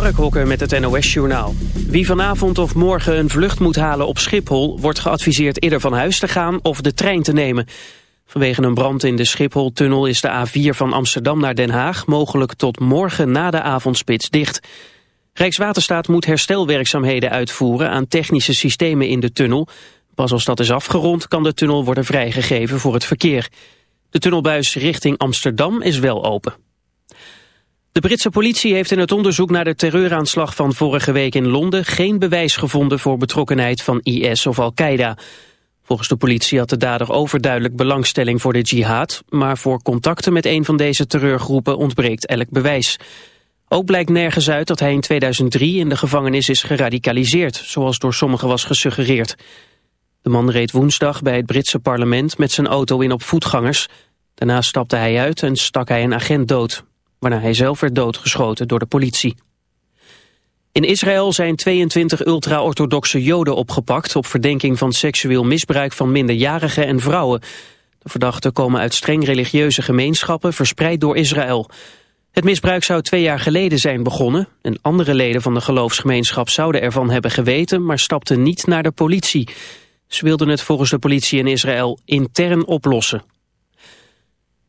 Mark Hokker met het NOS-journaal. Wie vanavond of morgen een vlucht moet halen op Schiphol... wordt geadviseerd eerder van huis te gaan of de trein te nemen. Vanwege een brand in de Schiphol-tunnel is de A4 van Amsterdam naar Den Haag... mogelijk tot morgen na de avondspits dicht. Rijkswaterstaat moet herstelwerkzaamheden uitvoeren... aan technische systemen in de tunnel. Pas als dat is afgerond kan de tunnel worden vrijgegeven voor het verkeer. De tunnelbuis richting Amsterdam is wel open. De Britse politie heeft in het onderzoek naar de terreuraanslag van vorige week in Londen geen bewijs gevonden voor betrokkenheid van IS of Al-Qaeda. Volgens de politie had de dader overduidelijk belangstelling voor de jihad, maar voor contacten met een van deze terreurgroepen ontbreekt elk bewijs. Ook blijkt nergens uit dat hij in 2003 in de gevangenis is geradicaliseerd, zoals door sommigen was gesuggereerd. De man reed woensdag bij het Britse parlement met zijn auto in op voetgangers. Daarna stapte hij uit en stak hij een agent dood waarna hij zelf werd doodgeschoten door de politie. In Israël zijn 22 ultra-orthodoxe joden opgepakt... op verdenking van seksueel misbruik van minderjarigen en vrouwen. De verdachten komen uit streng religieuze gemeenschappen... verspreid door Israël. Het misbruik zou twee jaar geleden zijn begonnen... en andere leden van de geloofsgemeenschap zouden ervan hebben geweten... maar stapten niet naar de politie. Ze wilden het volgens de politie in Israël intern oplossen.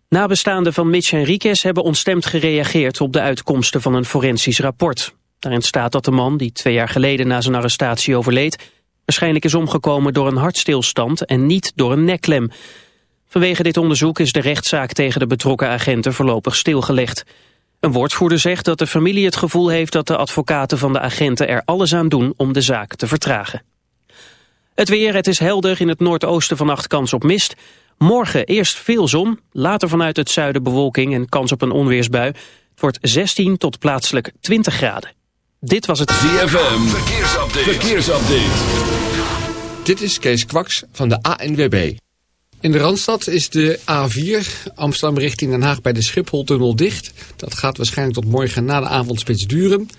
Nabestaanden van Mitch Henriquez hebben ontstemd gereageerd op de uitkomsten van een forensisch rapport. Daarin staat dat de man, die twee jaar geleden na zijn arrestatie overleed, waarschijnlijk is omgekomen door een hartstilstand en niet door een nekklem. Vanwege dit onderzoek is de rechtszaak tegen de betrokken agenten voorlopig stilgelegd. Een woordvoerder zegt dat de familie het gevoel heeft dat de advocaten van de agenten er alles aan doen om de zaak te vertragen. Het weer, het is helder, in het noordoosten vannacht kans op mist. Morgen eerst veel zon, later vanuit het zuiden bewolking en kans op een onweersbui. Het wordt 16 tot plaatselijk 20 graden. Dit was het ZFM Verkeersupdate. Verkeersupdate. Dit is Kees Kwaks van de ANWB. In de Randstad is de A4 Amsterdam richting Den Haag bij de Schipholtunnel dicht. Dat gaat waarschijnlijk tot morgen na de avondspits duren.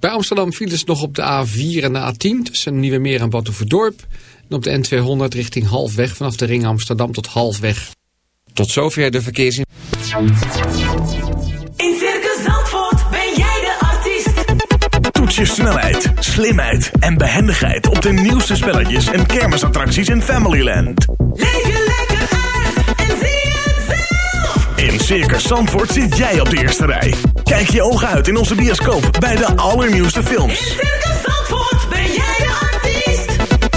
Bij Amsterdam files nog op de A4 en de A10 tussen Nieuwe Meer en Batuverdorp. En op de N200 richting Halfweg vanaf de ring Amsterdam tot Halfweg. Tot zover de verkeersin. In Circus Zandvoort ben jij de artiest. Toets je snelheid, slimheid en behendigheid op de nieuwste spelletjes en kermisattracties in Familyland. Leef je lekker uit en zie het zelf. In Circus Zandvoort zit jij op de eerste rij. Kijk je ogen uit in onze bioscoop bij de allernieuwste films. In Circus Zandvoort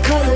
colors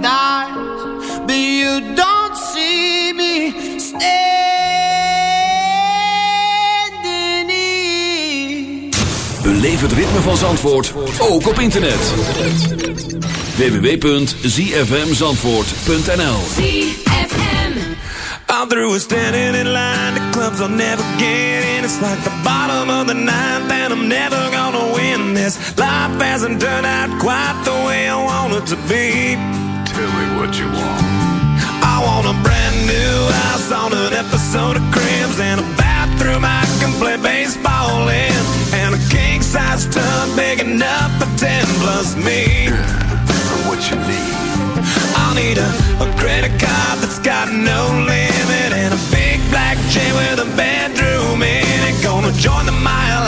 Dies, but you don't see me standing here. Beleef het ritme van Zandvoort, ook op internet. www.zfmzandvoort.nl I'm through with standing in line. The clubs I'll never get in. It's like the bottom of the ninth, and I'm never gonna win this. Life hasn't turned out quite the way I want it to be. What you want. I want a brand new house on an episode of Cribs and a bathroom I can play baseball in, and a king size tub big enough for ten plus me. what you need? I'll need a, a credit card that's got no limit and a big black chain with a bedroom in it. Gonna join the Mile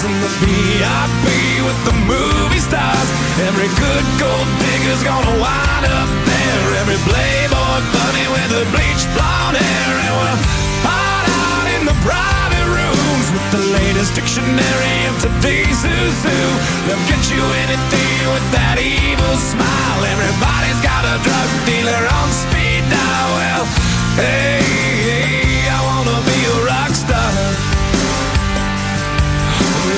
bars in the VIP with the movie stars. Every good gold digger's gonna wind up there. Every playboy bunny with the bleached blonde hair and we'll hide out in the private rooms with the latest dictionary of today's who's who. They'll get you anything with that evil smile. Everybody's got a drug dealer on speed dial. Well, hey, hey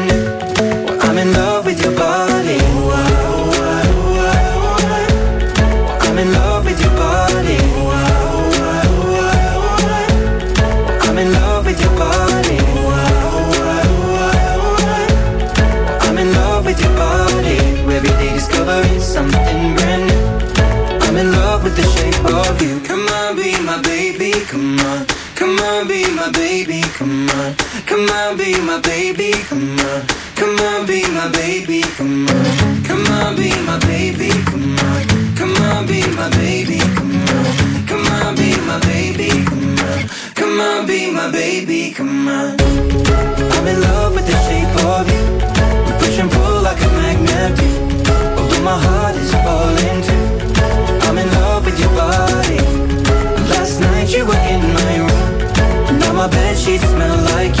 new. Smell like